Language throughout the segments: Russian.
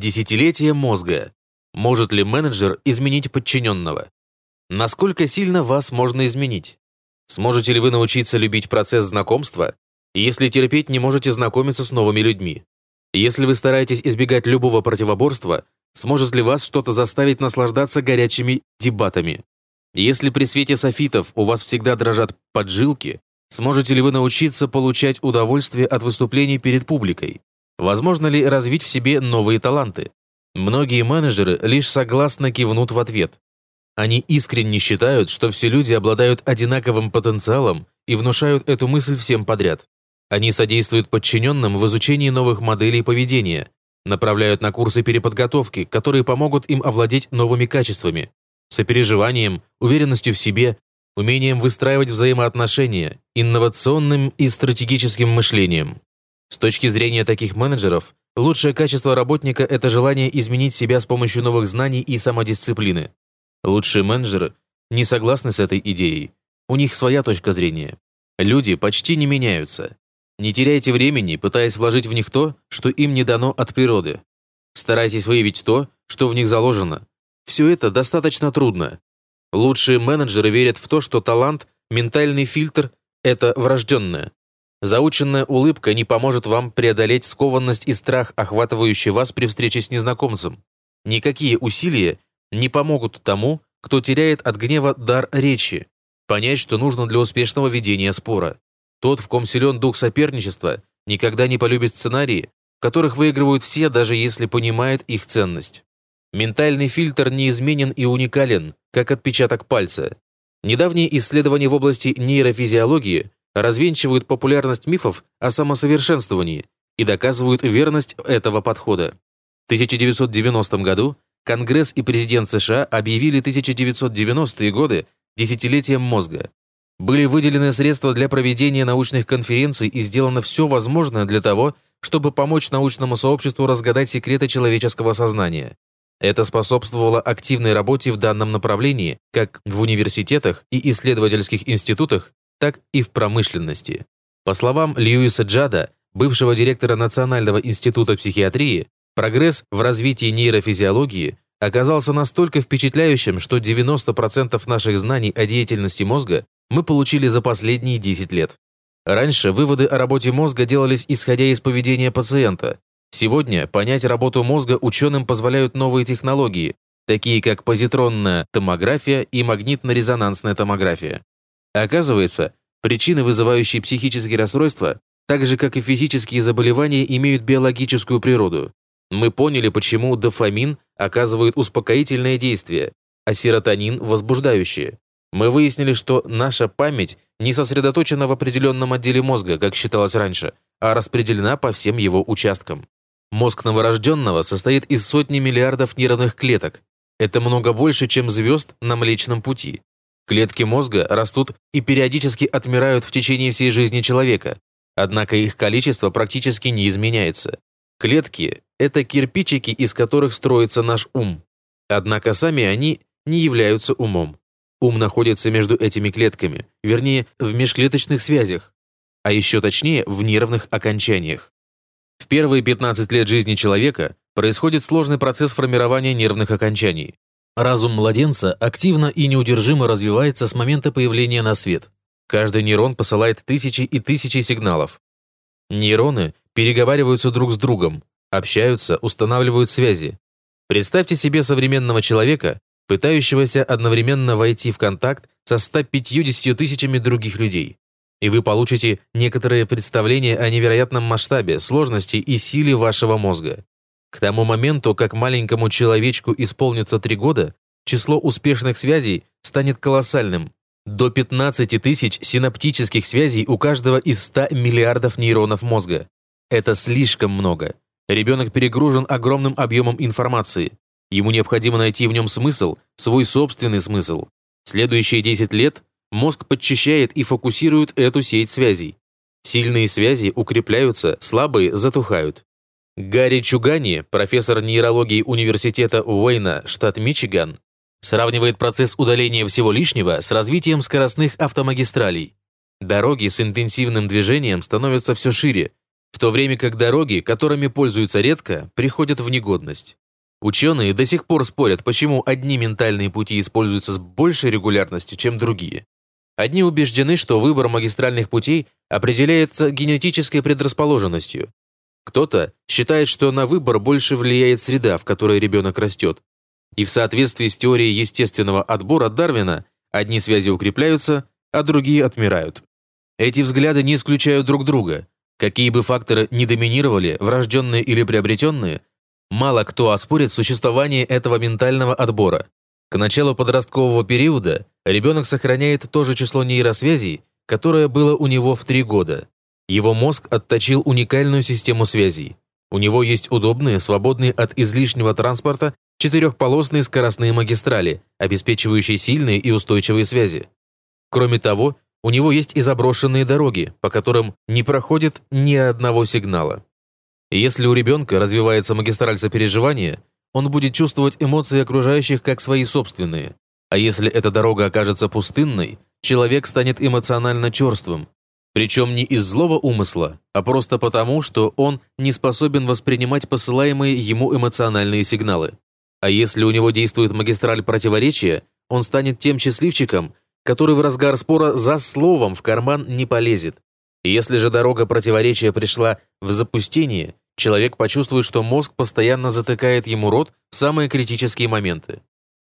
Десятилетие мозга. Может ли менеджер изменить подчиненного? Насколько сильно вас можно изменить? Сможете ли вы научиться любить процесс знакомства, если терпеть не можете знакомиться с новыми людьми? Если вы стараетесь избегать любого противоборства, сможет ли вас что-то заставить наслаждаться горячими дебатами? Если при свете софитов у вас всегда дрожат поджилки, сможете ли вы научиться получать удовольствие от выступлений перед публикой? Возможно ли развить в себе новые таланты? Многие менеджеры лишь согласно кивнут в ответ. Они искренне считают, что все люди обладают одинаковым потенциалом и внушают эту мысль всем подряд. Они содействуют подчиненным в изучении новых моделей поведения, направляют на курсы переподготовки, которые помогут им овладеть новыми качествами, сопереживанием, уверенностью в себе, умением выстраивать взаимоотношения, инновационным и стратегическим мышлением. С точки зрения таких менеджеров, лучшее качество работника – это желание изменить себя с помощью новых знаний и самодисциплины. Лучшие менеджеры не согласны с этой идеей. У них своя точка зрения. Люди почти не меняются. Не теряйте времени, пытаясь вложить в них то, что им не дано от природы. Старайтесь выявить то, что в них заложено. Все это достаточно трудно. Лучшие менеджеры верят в то, что талант, ментальный фильтр – это врожденное. Заученная улыбка не поможет вам преодолеть скованность и страх, охватывающий вас при встрече с незнакомцем. Никакие усилия не помогут тому, кто теряет от гнева дар речи, понять, что нужно для успешного ведения спора. Тот, в ком силен дух соперничества, никогда не полюбит сценарии, в которых выигрывают все, даже если понимает их ценность. Ментальный фильтр неизменен и уникален, как отпечаток пальца. Недавние исследования в области нейрофизиологии развенчивают популярность мифов о самосовершенствовании и доказывают верность этого подхода. В 1990 году Конгресс и президент США объявили 1990-е годы десятилетием мозга. Были выделены средства для проведения научных конференций и сделано все возможное для того, чтобы помочь научному сообществу разгадать секреты человеческого сознания. Это способствовало активной работе в данном направлении как в университетах и исследовательских институтах, так и в промышленности. По словам Льюиса Джада, бывшего директора Национального института психиатрии, Прогресс в развитии нейрофизиологии оказался настолько впечатляющим, что 90% наших знаний о деятельности мозга мы получили за последние 10 лет. Раньше выводы о работе мозга делались исходя из поведения пациента. Сегодня понять работу мозга ученым позволяют новые технологии, такие как позитронная томография и магнитно-резонансная томография. Оказывается, причины, вызывающие психические расстройства, так же как и физические заболевания, имеют биологическую природу. Мы поняли, почему дофамин оказывает успокоительное действие, а серотонин – возбуждающее. Мы выяснили, что наша память не сосредоточена в определенном отделе мозга, как считалось раньше, а распределена по всем его участкам. Мозг новорожденного состоит из сотни миллиардов нервных клеток. Это много больше, чем звезд на Млечном Пути. Клетки мозга растут и периодически отмирают в течение всей жизни человека, однако их количество практически не изменяется. Клетки – это кирпичики, из которых строится наш ум. Однако сами они не являются умом. Ум находится между этими клетками, вернее, в межклеточных связях, а еще точнее, в нервных окончаниях. В первые 15 лет жизни человека происходит сложный процесс формирования нервных окончаний. Разум младенца активно и неудержимо развивается с момента появления на свет. Каждый нейрон посылает тысячи и тысячи сигналов. Нейроны переговариваются друг с другом, общаются, устанавливают связи. Представьте себе современного человека, пытающегося одновременно войти в контакт со 150 тысячами других людей. И вы получите некоторое представление о невероятном масштабе, сложности и силе вашего мозга. К тому моменту, как маленькому человечку исполнится 3 года, число успешных связей станет колоссальным, до 15 тысяч синаптических связей у каждого из 100 миллиардов нейронов мозга. Это слишком много. Ребенок перегружен огромным объемом информации. Ему необходимо найти в нем смысл, свой собственный смысл. Следующие 10 лет мозг подчищает и фокусирует эту сеть связей. Сильные связи укрепляются, слабые затухают. Гарри Чугани, профессор нейрологии университета Уэйна, штат Мичиган, Сравнивает процесс удаления всего лишнего с развитием скоростных автомагистралей. Дороги с интенсивным движением становятся все шире, в то время как дороги, которыми пользуются редко, приходят в негодность. Ученые до сих пор спорят, почему одни ментальные пути используются с большей регулярностью, чем другие. Одни убеждены, что выбор магистральных путей определяется генетической предрасположенностью. Кто-то считает, что на выбор больше влияет среда, в которой ребенок растет. И в соответствии с теорией естественного отбора Дарвина одни связи укрепляются, а другие отмирают. Эти взгляды не исключают друг друга. Какие бы факторы ни доминировали, врожденные или приобретенные, мало кто оспорит существование этого ментального отбора. К началу подросткового периода ребенок сохраняет то же число нейросвязей, которое было у него в три года. Его мозг отточил уникальную систему связей. У него есть удобные, свободные от излишнего транспорта четырехполосные скоростные магистрали, обеспечивающие сильные и устойчивые связи. Кроме того, у него есть и заброшенные дороги, по которым не проходит ни одного сигнала. Если у ребенка развивается магистраль сопереживания, он будет чувствовать эмоции окружающих как свои собственные. А если эта дорога окажется пустынной, человек станет эмоционально черствым. Причем не из злого умысла, а просто потому, что он не способен воспринимать посылаемые ему эмоциональные сигналы. А если у него действует магистраль противоречия, он станет тем счастливчиком, который в разгар спора за словом в карман не полезет. Если же дорога противоречия пришла в запустение, человек почувствует, что мозг постоянно затыкает ему рот в самые критические моменты.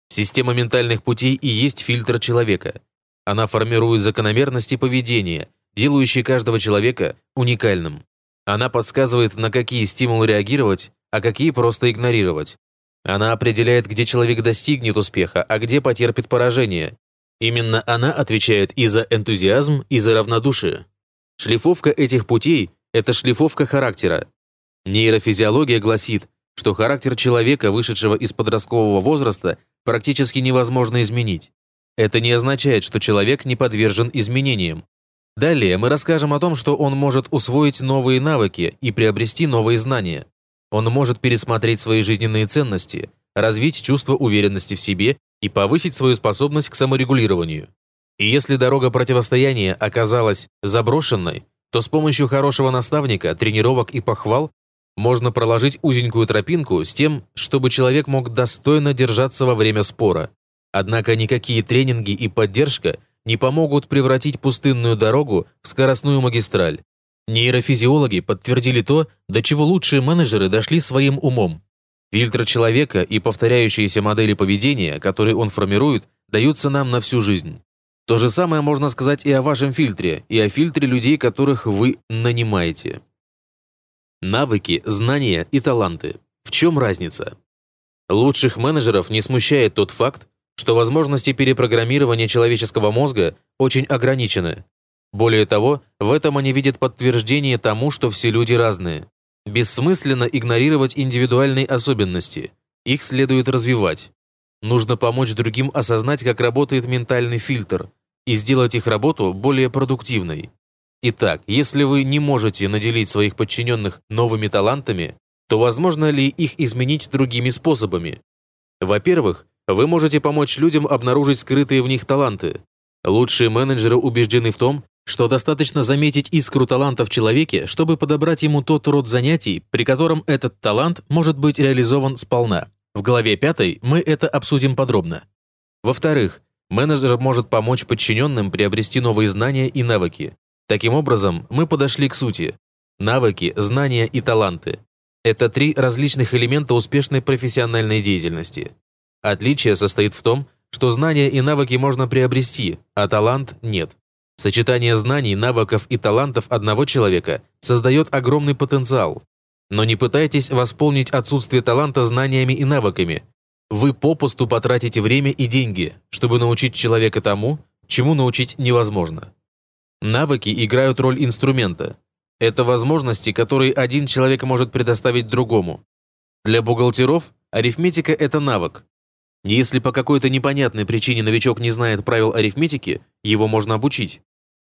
Система ментальных путей и есть фильтр человека. Она формирует закономерности поведения, делающие каждого человека уникальным. Она подсказывает, на какие стимулы реагировать, а какие просто игнорировать. Она определяет, где человек достигнет успеха, а где потерпит поражение. Именно она отвечает и за энтузиазм, и за равнодушие. Шлифовка этих путей – это шлифовка характера, Нейрофизиология гласит, что характер человека, вышедшего из подросткового возраста, практически невозможно изменить. Это не означает, что человек не подвержен изменениям. Далее мы расскажем о том, что он может усвоить новые навыки и приобрести новые знания. Он может пересмотреть свои жизненные ценности, развить чувство уверенности в себе и повысить свою способность к саморегулированию. И если дорога противостояния оказалась заброшенной, то с помощью хорошего наставника, тренировок и похвал можно проложить узенькую тропинку с тем, чтобы человек мог достойно держаться во время спора. Однако никакие тренинги и поддержка не помогут превратить пустынную дорогу в скоростную магистраль. Нейрофизиологи подтвердили то, до чего лучшие менеджеры дошли своим умом. Фильтр человека и повторяющиеся модели поведения, которые он формирует, даются нам на всю жизнь. То же самое можно сказать и о вашем фильтре, и о фильтре людей, которых вы нанимаете. Навыки, знания и таланты. В чем разница? Лучших менеджеров не смущает тот факт, что возможности перепрограммирования человеческого мозга очень ограничены. Более того, в этом они видят подтверждение тому, что все люди разные. Бессмысленно игнорировать индивидуальные особенности. Их следует развивать. Нужно помочь другим осознать, как работает ментальный фильтр, и сделать их работу более продуктивной. Итак, если вы не можете наделить своих подчиненных новыми талантами, то возможно ли их изменить другими способами? Во-первых, вы можете помочь людям обнаружить скрытые в них таланты. Лучшие менеджеры убеждены в том, что достаточно заметить искру таланта в человеке, чтобы подобрать ему тот род занятий, при котором этот талант может быть реализован сполна. В главе 5 мы это обсудим подробно. Во-вторых, менеджер может помочь подчиненным приобрести новые знания и навыки. Таким образом, мы подошли к сути. Навыки, знания и таланты. Это три различных элемента успешной профессиональной деятельности. Отличие состоит в том, что знания и навыки можно приобрести, а талант нет. Сочетание знаний, навыков и талантов одного человека создает огромный потенциал. Но не пытайтесь восполнить отсутствие таланта знаниями и навыками. Вы попусту потратите время и деньги, чтобы научить человека тому, чему научить невозможно. Навыки играют роль инструмента. Это возможности, которые один человек может предоставить другому. Для бухгалтеров арифметика – это навык. Если по какой-то непонятной причине новичок не знает правил арифметики, его можно обучить.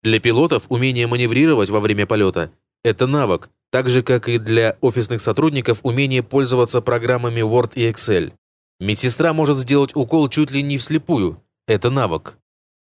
Для пилотов умение маневрировать во время полета – это навык, так же, как и для офисных сотрудников умение пользоваться программами Word и Excel. Медсестра может сделать укол чуть ли не вслепую – это навык.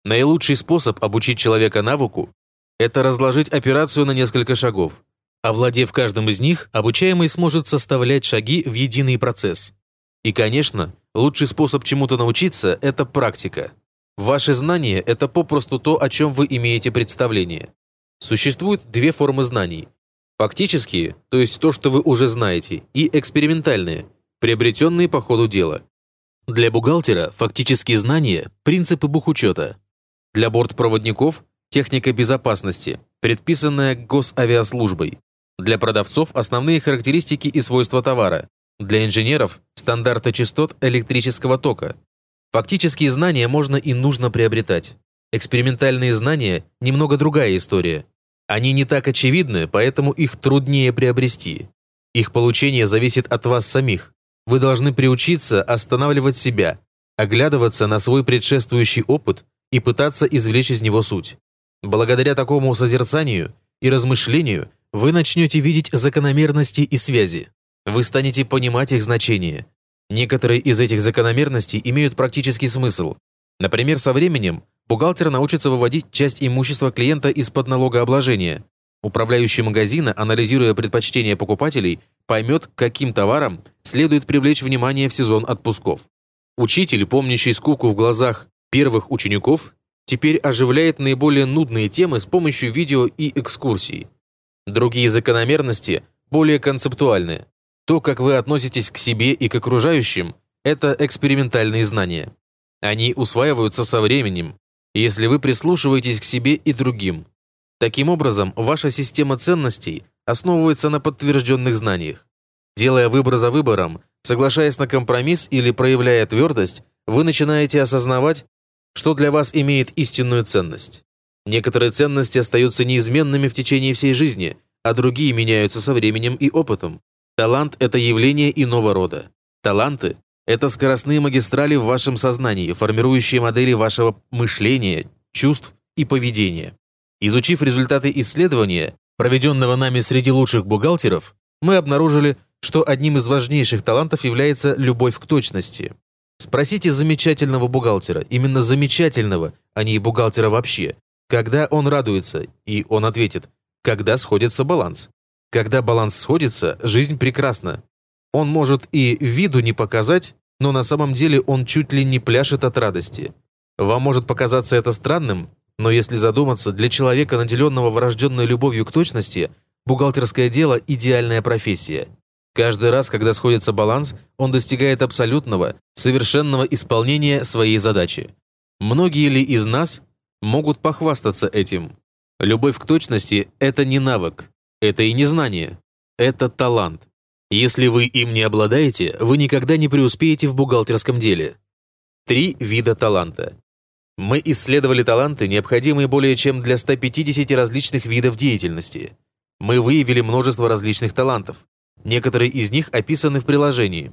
Наилучший способ обучить человека навыку – это разложить операцию на несколько шагов. Овладев каждым из них, обучаемый сможет составлять шаги в единый процесс. И, конечно, лучший способ чему-то научиться – это практика. Ваши знания – это попросту то, о чем вы имеете представление. Существует две формы знаний. Фактические, то есть то, что вы уже знаете, и экспериментальные, приобретенные по ходу дела. Для бухгалтера фактические знания – принципы бухучета. Для бортпроводников – техника безопасности, предписанная госавиаслужбой. Для продавцов – основные характеристики и свойства товара. Для инженеров – стандарты частот электрического тока. Фактические знания можно и нужно приобретать. Экспериментальные знания – немного другая история. Они не так очевидны, поэтому их труднее приобрести. Их получение зависит от вас самих. Вы должны приучиться останавливать себя, оглядываться на свой предшествующий опыт и пытаться извлечь из него суть. Благодаря такому созерцанию и размышлению вы начнете видеть закономерности и связи. Вы станете понимать их значение. Некоторые из этих закономерностей имеют практический смысл. Например, со временем бухгалтер научится выводить часть имущества клиента из-под налогообложения. Управляющий магазина, анализируя предпочтения покупателей, поймет, каким товарам следует привлечь внимание в сезон отпусков. Учитель, помнящий скуку в глазах первых учеников, теперь оживляет наиболее нудные темы с помощью видео и экскурсий. Другие закономерности более концептуальны. То, как вы относитесь к себе и к окружающим, это экспериментальные знания. Они усваиваются со временем, если вы прислушиваетесь к себе и другим. Таким образом, ваша система ценностей основывается на подтвержденных знаниях. Делая выбор за выбором, соглашаясь на компромисс или проявляя твердость, вы начинаете осознавать, что для вас имеет истинную ценность. Некоторые ценности остаются неизменными в течение всей жизни, а другие меняются со временем и опытом. Талант – это явление иного рода. Таланты – это скоростные магистрали в вашем сознании, формирующие модели вашего мышления, чувств и поведения. Изучив результаты исследования, проведенного нами среди лучших бухгалтеров, мы обнаружили, что одним из важнейших талантов является любовь к точности. Спросите замечательного бухгалтера, именно замечательного, а не бухгалтера вообще, когда он радуется, и он ответит, когда сходится баланс. Когда баланс сходится, жизнь прекрасна. Он может и виду не показать, но на самом деле он чуть ли не пляшет от радости. Вам может показаться это странным, но если задуматься, для человека, наделенного врожденной любовью к точности, бухгалтерское дело – идеальная профессия. Каждый раз, когда сходится баланс, он достигает абсолютного, совершенного исполнения своей задачи. Многие ли из нас могут похвастаться этим? Любовь к точности – это не навык, это и не знание, это талант. Если вы им не обладаете, вы никогда не преуспеете в бухгалтерском деле. Три вида таланта. Мы исследовали таланты, необходимые более чем для 150 различных видов деятельности. Мы выявили множество различных талантов. Некоторые из них описаны в приложении.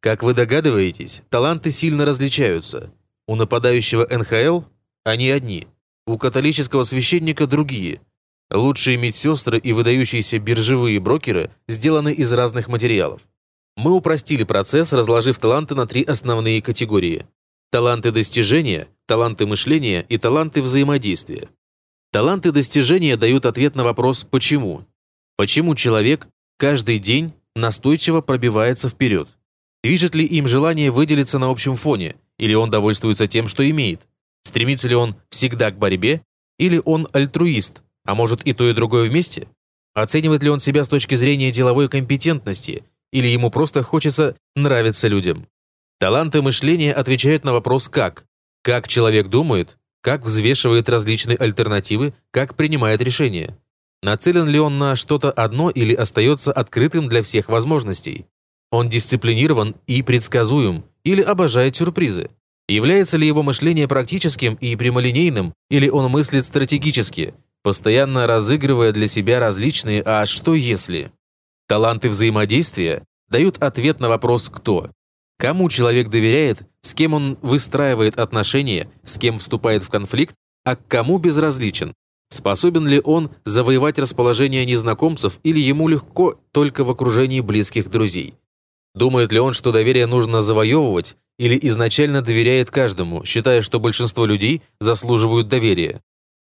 Как вы догадываетесь, таланты сильно различаются. У нападающего НХЛ они одни, у католического священника другие. Лучшие медсестры и выдающиеся биржевые брокеры сделаны из разных материалов. Мы упростили процесс, разложив таланты на три основные категории. Таланты достижения, таланты мышления и таланты взаимодействия. Таланты достижения дают ответ на вопрос «почему?». Почему человек каждый день настойчиво пробивается вперед. Движет ли им желание выделиться на общем фоне, или он довольствуется тем, что имеет? Стремится ли он всегда к борьбе, или он альтруист, а может и то, и другое вместе? Оценивает ли он себя с точки зрения деловой компетентности, или ему просто хочется нравиться людям? Таланты мышления отвечают на вопрос «как?». Как человек думает, как взвешивает различные альтернативы, как принимает решения. Нацелен ли он на что-то одно или остается открытым для всех возможностей? Он дисциплинирован и предсказуем или обожает сюрпризы? Является ли его мышление практическим и прямолинейным, или он мыслит стратегически, постоянно разыгрывая для себя различные «а что если?». Таланты взаимодействия дают ответ на вопрос «кто?». Кому человек доверяет, с кем он выстраивает отношения, с кем вступает в конфликт, а к кому безразличен, Способен ли он завоевать расположение незнакомцев или ему легко только в окружении близких друзей? Думает ли он, что доверие нужно завоевывать, или изначально доверяет каждому, считая, что большинство людей заслуживают доверия?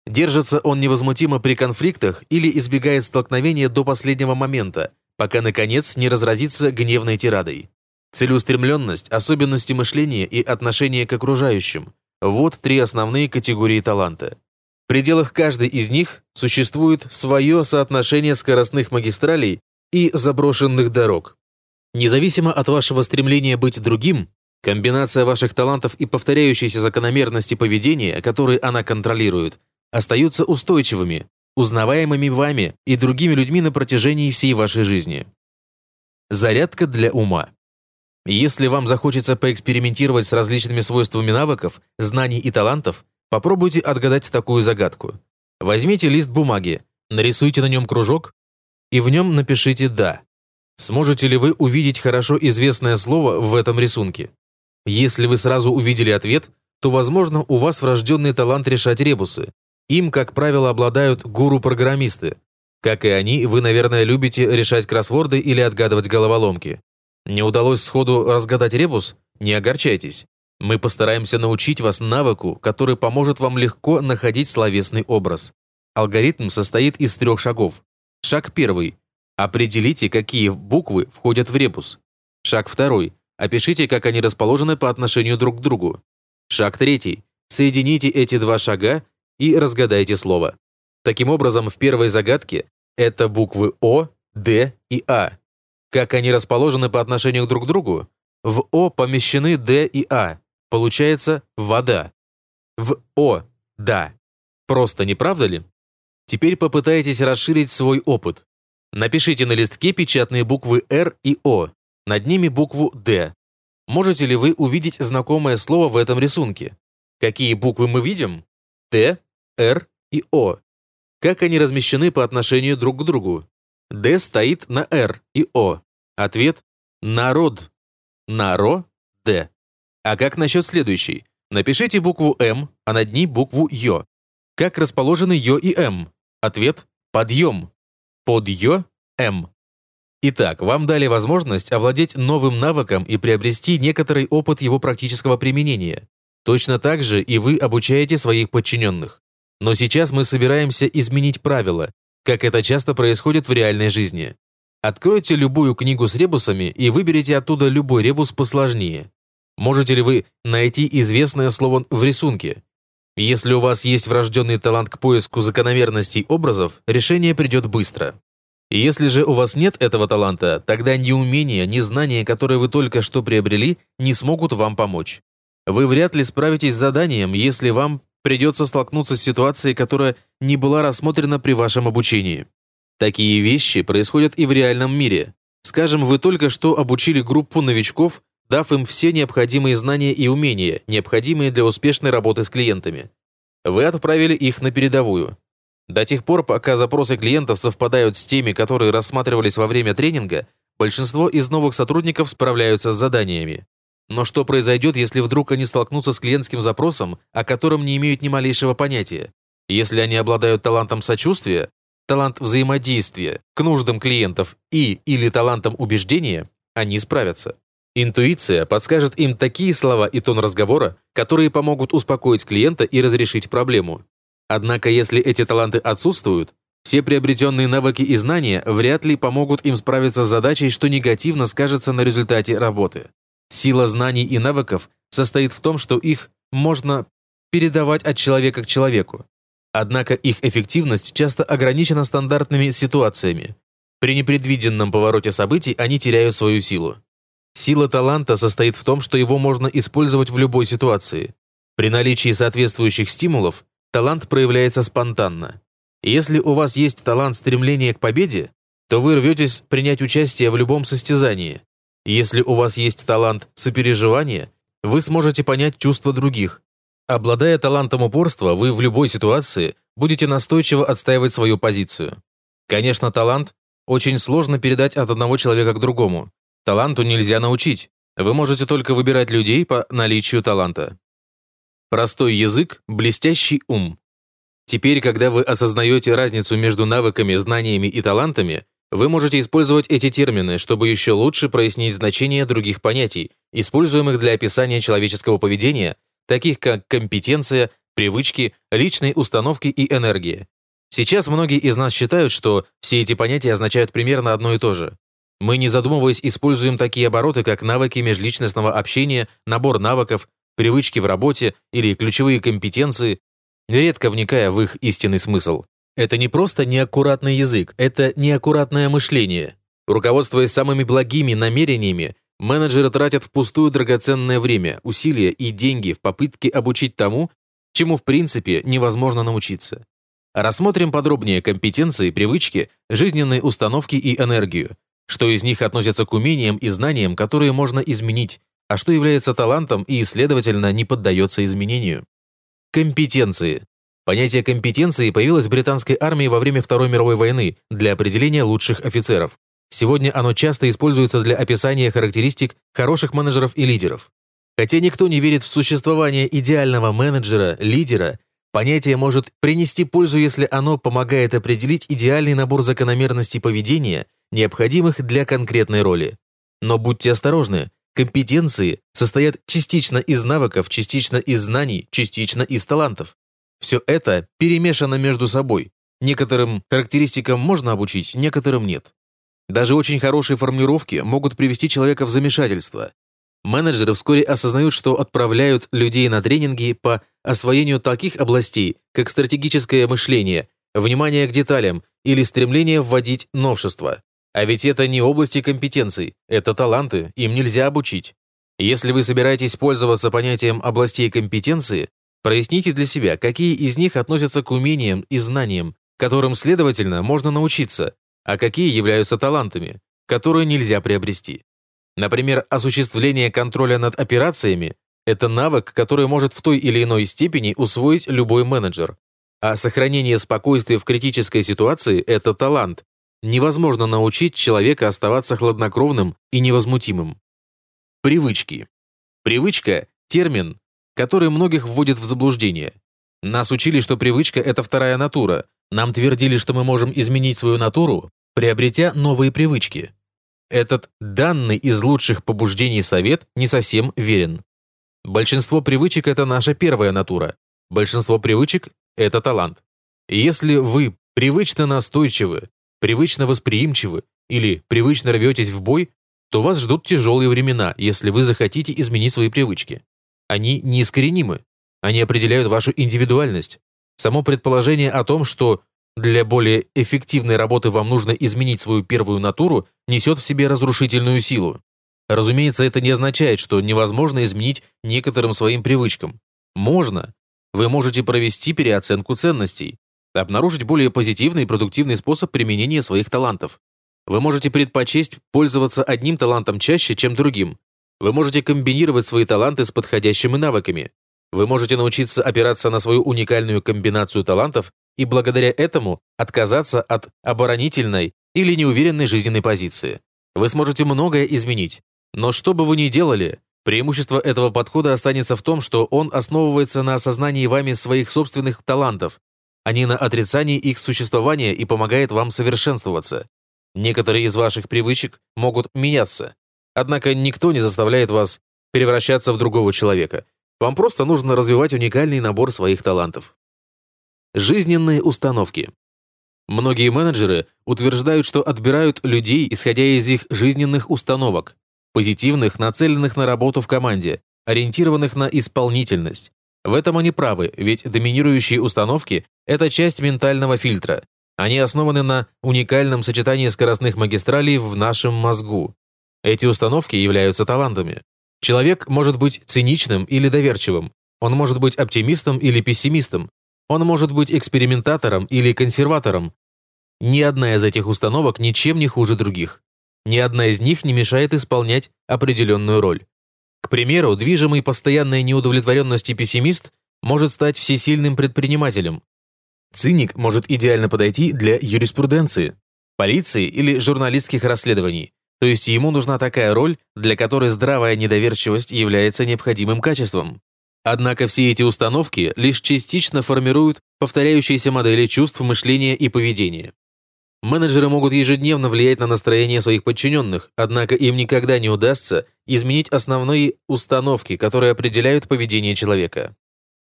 Держится он невозмутимо при конфликтах или избегает столкновения до последнего момента, пока, наконец, не разразится гневной тирадой. Целеустремленность, особенности мышления и отношение к окружающим – вот три основные категории таланта. В пределах каждой из них существует свое соотношение скоростных магистралей и заброшенных дорог. Независимо от вашего стремления быть другим, комбинация ваших талантов и повторяющиеся закономерности поведения, которые она контролирует, остаются устойчивыми, узнаваемыми вами и другими людьми на протяжении всей вашей жизни. Зарядка для ума. Если вам захочется поэкспериментировать с различными свойствами навыков, знаний и талантов, попробуйте отгадать такую загадку. Возьмите лист бумаги, нарисуйте на нем кружок и в нем напишите «да». Сможете ли вы увидеть хорошо известное слово в этом рисунке? Если вы сразу увидели ответ, то, возможно, у вас врожденный талант решать ребусы. Им, как правило, обладают гуру-программисты. Как и они, вы, наверное, любите решать кроссворды или отгадывать головоломки. Не удалось сходу разгадать ребус? Не огорчайтесь. Мы постараемся научить вас навыку, который поможет вам легко находить словесный образ. Алгоритм состоит из трех шагов. Шаг первый. Определите, какие буквы входят в ребус. Шаг второй. Опишите, как они расположены по отношению друг к другу. Шаг третий. Соедините эти два шага и разгадайте слово. Таким образом, в первой загадке это буквы О, Д и А. Как они расположены по отношению друг к другу? В О помещены Д и А. Получается вода. В О – да. Просто не правда ли? Теперь попытайтесь расширить свой опыт. Напишите на листке печатные буквы «Р» и «О», над ними букву «Д». Можете ли вы увидеть знакомое слово в этом рисунке? Какие буквы мы видим? Т, Р и О. Как они размещены по отношению друг к другу? Д стоит на Р и О. Ответ – народ. Наро, Д. А как насчет следующей? Напишите букву М, а над ней букву Ё. Как расположены Ё и М? Ответ – подъем под Ё М. Итак, вам дали возможность овладеть новым навыком и приобрести некоторый опыт его практического применения. Точно так же и вы обучаете своих подчиненных. Но сейчас мы собираемся изменить правила, как это часто происходит в реальной жизни. Откройте любую книгу с ребусами и выберите оттуда любой ребус посложнее. Можете ли вы найти известное слово в рисунке? Если у вас есть врожденный талант к поиску закономерностей образов, решение придет быстро. Если же у вас нет этого таланта, тогда ни умения, ни знания, которые вы только что приобрели, не смогут вам помочь. Вы вряд ли справитесь с заданием, если вам придется столкнуться с ситуацией, которая не была рассмотрена при вашем обучении. Такие вещи происходят и в реальном мире. Скажем, вы только что обучили группу новичков дав им все необходимые знания и умения, необходимые для успешной работы с клиентами. Вы отправили их на передовую. До тех пор, пока запросы клиентов совпадают с теми, которые рассматривались во время тренинга, большинство из новых сотрудников справляются с заданиями. Но что произойдет, если вдруг они столкнутся с клиентским запросом, о котором не имеют ни малейшего понятия? Если они обладают талантом сочувствия, талант взаимодействия к нуждам клиентов и или талантом убеждения, они справятся. Интуиция подскажет им такие слова и тон разговора, которые помогут успокоить клиента и разрешить проблему. Однако, если эти таланты отсутствуют, все приобретенные навыки и знания вряд ли помогут им справиться с задачей, что негативно скажется на результате работы. Сила знаний и навыков состоит в том, что их можно передавать от человека к человеку. Однако их эффективность часто ограничена стандартными ситуациями. При непредвиденном повороте событий они теряют свою силу. Сила таланта состоит в том, что его можно использовать в любой ситуации. При наличии соответствующих стимулов талант проявляется спонтанно. Если у вас есть талант стремления к победе, то вы рветесь принять участие в любом состязании. Если у вас есть талант сопереживания, вы сможете понять чувства других. Обладая талантом упорства, вы в любой ситуации будете настойчиво отстаивать свою позицию. Конечно, талант очень сложно передать от одного человека к другому, Таланту нельзя научить. Вы можете только выбирать людей по наличию таланта. Простой язык – блестящий ум. Теперь, когда вы осознаете разницу между навыками, знаниями и талантами, вы можете использовать эти термины, чтобы еще лучше прояснить значение других понятий, используемых для описания человеческого поведения, таких как компетенция, привычки, личные установки и энергия. Сейчас многие из нас считают, что все эти понятия означают примерно одно и то же. Мы, не задумываясь, используем такие обороты, как навыки межличностного общения, набор навыков, привычки в работе или ключевые компетенции, редко вникая в их истинный смысл. Это не просто неаккуратный язык, это неаккуратное мышление. Руководствуясь самыми благими намерениями, менеджеры тратят впустую драгоценное время, усилия и деньги в попытке обучить тому, чему в принципе невозможно научиться. Рассмотрим подробнее компетенции, привычки, жизненные установки и энергию, что из них относятся к умениям и знаниям, которые можно изменить, а что является талантом и, следовательно, не поддается изменению. Компетенции. Понятие компетенции появилось в британской армии во время Второй мировой войны для определения лучших офицеров. Сегодня оно часто используется для описания характеристик хороших менеджеров и лидеров. Хотя никто не верит в существование идеального менеджера, лидера, понятие может принести пользу, если оно помогает определить идеальный набор закономерностей поведения, необходимых для конкретной роли. Но будьте осторожны, компетенции состоят частично из навыков, частично из знаний, частично из талантов. Все это перемешано между собой. Некоторым характеристикам можно обучить, некоторым нет. Даже очень хорошие формулировки могут привести человека в замешательство. Менеджеры вскоре осознают, что отправляют людей на тренинги по освоению таких областей, как стратегическое мышление, внимание к деталям или стремление вводить новшества. А ведь это не области компетенций, это таланты, им нельзя обучить. Если вы собираетесь пользоваться понятием областей компетенции, проясните для себя, какие из них относятся к умениям и знаниям, которым, следовательно, можно научиться, а какие являются талантами, которые нельзя приобрести. Например, осуществление контроля над операциями – это навык, который может в той или иной степени усвоить любой менеджер. А сохранение спокойствия в критической ситуации – это талант. Невозможно научить человека оставаться хладнокровным и невозмутимым. Привычки. Привычка – термин, который многих вводит в заблуждение. Нас учили, что привычка – это вторая натура. Нам твердили, что мы можем изменить свою натуру, приобретя новые привычки. Этот данный из лучших побуждений совет не совсем верен. Большинство привычек – это наша первая натура. Большинство привычек – это талант. Если вы привычно настойчивы, привычно восприимчивы или привычно рветесь в бой, то вас ждут тяжелые времена, если вы захотите изменить свои привычки. Они неискоренимы. Они определяют вашу индивидуальность. Само предположение о том, что для более эффективной работы вам нужно изменить свою первую натуру, несет в себе разрушительную силу. Разумеется, это не означает, что невозможно изменить некоторым своим привычкам. Можно. Вы можете провести переоценку ценностей, обнаружить более позитивный и продуктивный способ применения своих талантов. Вы можете предпочесть пользоваться одним талантом чаще, чем другим. Вы можете комбинировать свои таланты с подходящими навыками. Вы можете научиться опираться на свою уникальную комбинацию талантов и благодаря этому отказаться от оборонительной или неуверенной жизненной позиции. Вы сможете многое изменить. Но что бы вы ни делали, преимущество этого подхода останется в том, что он основывается на осознании вами своих собственных талантов, а не на отрицании их существования и помогает вам совершенствоваться. Некоторые из ваших привычек могут меняться, однако никто не заставляет вас превращаться в другого человека. Вам просто нужно развивать уникальный набор своих талантов. Жизненные установки. Многие менеджеры утверждают, что отбирают людей, исходя из их жизненных установок, позитивных, нацеленных на работу в команде, ориентированных на исполнительность. В этом они правы, ведь доминирующие установки – это часть ментального фильтра. Они основаны на уникальном сочетании скоростных магистралей в нашем мозгу. Эти установки являются талантами. Человек может быть циничным или доверчивым, он может быть оптимистом или пессимистом, он может быть экспериментатором или консерватором. Ни одна из этих установок ничем не хуже других. Ни одна из них не мешает исполнять определенную роль. К примеру, движимый постоянной неудовлетворенностью пессимист может стать всесильным предпринимателем. Циник может идеально подойти для юриспруденции, полиции или журналистских расследований. То есть ему нужна такая роль, для которой здравая недоверчивость является необходимым качеством. Однако все эти установки лишь частично формируют повторяющиеся модели чувств, мышления и поведения. Менеджеры могут ежедневно влиять на настроение своих подчиненных, однако им никогда не удастся изменить основные установки, которые определяют поведение человека.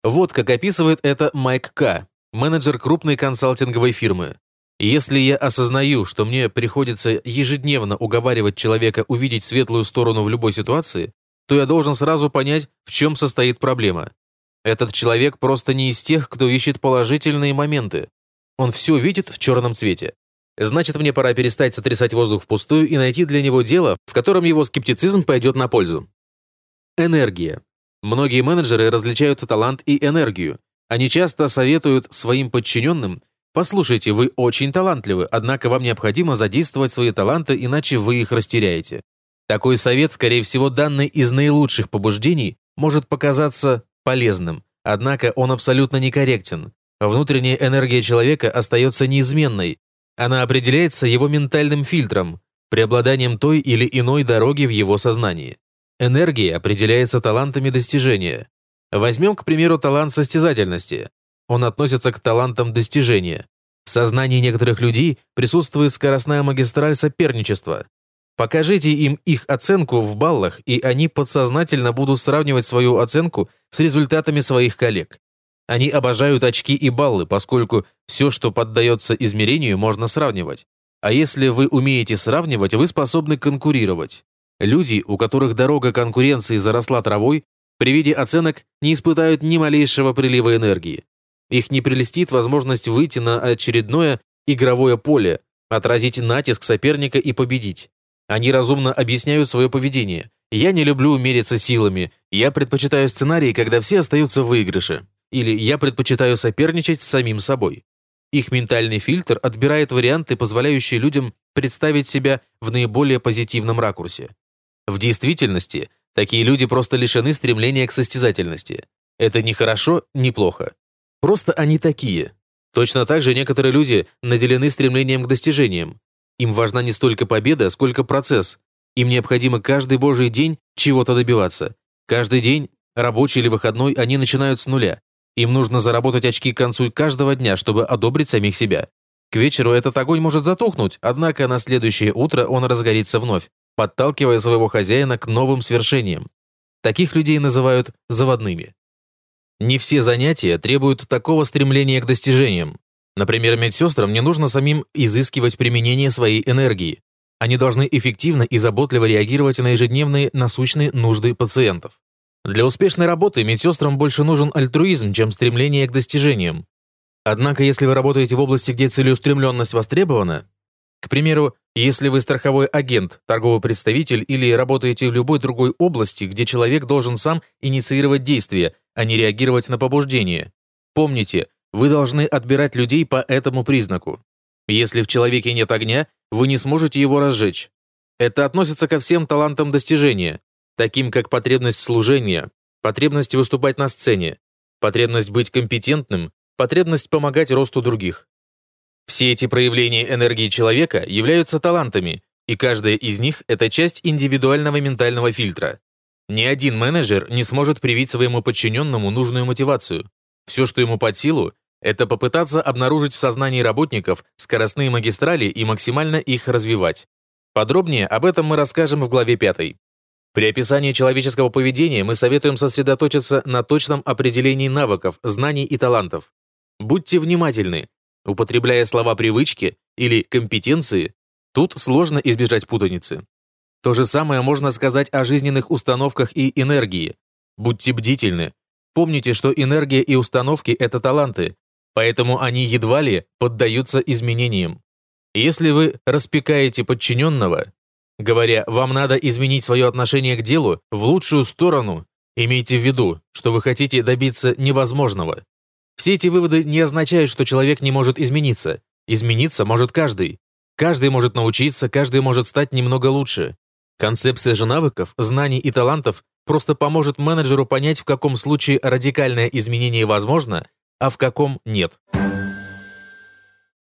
Вот как описывает это Майк К., менеджер крупной консалтинговой фирмы. Если я осознаю, что мне приходится ежедневно уговаривать человека увидеть светлую сторону в любой ситуации, то я должен сразу понять, в чем состоит проблема. Этот человек просто не из тех, кто ищет положительные моменты. Он все видит в черном цвете. Значит, мне пора перестать сотрясать воздух впустую и найти для него дело, в котором его скептицизм пойдет на пользу. Энергия. Многие менеджеры различают талант и энергию. Они часто советуют своим подчиненным «Послушайте, вы очень талантливы, однако вам необходимо задействовать свои таланты, иначе вы их растеряете». Такой совет, скорее всего, данный из наилучших побуждений, может показаться полезным, однако он абсолютно некорректен. Внутренняя энергия человека остается неизменной. Она определяется его ментальным фильтром, преобладанием той или иной дороги в его сознании. Энергия определяется талантами достижения. Возьмем, к примеру, талант состязательности. Он относится к талантам достижения. В сознании некоторых людей присутствует скоростная магистраль соперничества. Покажите им их оценку в баллах, и они подсознательно будут сравнивать свою оценку с результатами своих коллег. Они обожают очки и баллы, поскольку все, что поддается измерению, можно сравнивать. А если вы умеете сравнивать, вы способны конкурировать. Люди, у которых дорога конкуренции заросла травой, при виде оценок не испытают ни малейшего прилива энергии. Их не прелестит возможность выйти на очередное игровое поле, отразить натиск соперника и победить. Они разумно объясняют свое поведение. «Я не люблю мериться силами. Я предпочитаю сценарии, когда все остаются в выигрыше». Или «Я предпочитаю соперничать с самим собой». Их ментальный фильтр отбирает варианты, позволяющие людям представить себя в наиболее позитивном ракурсе. В действительности, такие люди просто лишены стремления к состязательности. Это не хорошо, не плохо. Просто они такие. Точно так же некоторые люди наделены стремлением к достижениям. Им важна не столько победа, сколько процесс. Им необходимо каждый божий день чего-то добиваться. Каждый день, рабочий или выходной, они начинают с нуля. Им нужно заработать очки к концу каждого дня, чтобы одобрить самих себя. К вечеру этот огонь может затухнуть, однако на следующее утро он разгорится вновь подталкивая своего хозяина к новым свершениям. Таких людей называют заводными. Не все занятия требуют такого стремления к достижениям. Например, медсестрам не нужно самим изыскивать применение своей энергии. Они должны эффективно и заботливо реагировать на ежедневные насущные нужды пациентов. Для успешной работы медсестрам больше нужен альтруизм, чем стремление к достижениям. Однако, если вы работаете в области, где целеустремленность востребована, к примеру, если вы страховой агент, торговый представитель или работаете в любой другой области, где человек должен сам инициировать действия, а не реагировать на побуждение. Помните, вы должны отбирать людей по этому признаку. Если в человеке нет огня, вы не сможете его разжечь. Это относится ко всем талантам достижения, таким как потребность служения, потребность выступать на сцене, потребность быть компетентным, потребность помогать росту других. Все эти проявления энергии человека являются талантами, и каждая из них – это часть индивидуального ментального фильтра. Ни один менеджер не сможет привить своему подчиненному нужную мотивацию. Все, что ему под силу, это попытаться обнаружить в сознании работников скоростные магистрали и максимально их развивать. Подробнее об этом мы расскажем в главе 5. При описании человеческого поведения мы советуем сосредоточиться на точном определении навыков, знаний и талантов. Будьте внимательны, Употребляя слова привычки или компетенции, тут сложно избежать путаницы. То же самое можно сказать о жизненных установках и энергии. Будьте бдительны. Помните, что энергия и установки – это таланты, поэтому они едва ли поддаются изменениям. Если вы распекаете подчиненного, говоря «вам надо изменить свое отношение к делу в лучшую сторону», имейте в виду, что вы хотите добиться невозможного. Все эти выводы не означают, что человек не может измениться. Измениться может каждый. Каждый может научиться, каждый может стать немного лучше. Концепция же навыков, знаний и талантов просто поможет менеджеру понять, в каком случае радикальное изменение возможно, а в каком нет.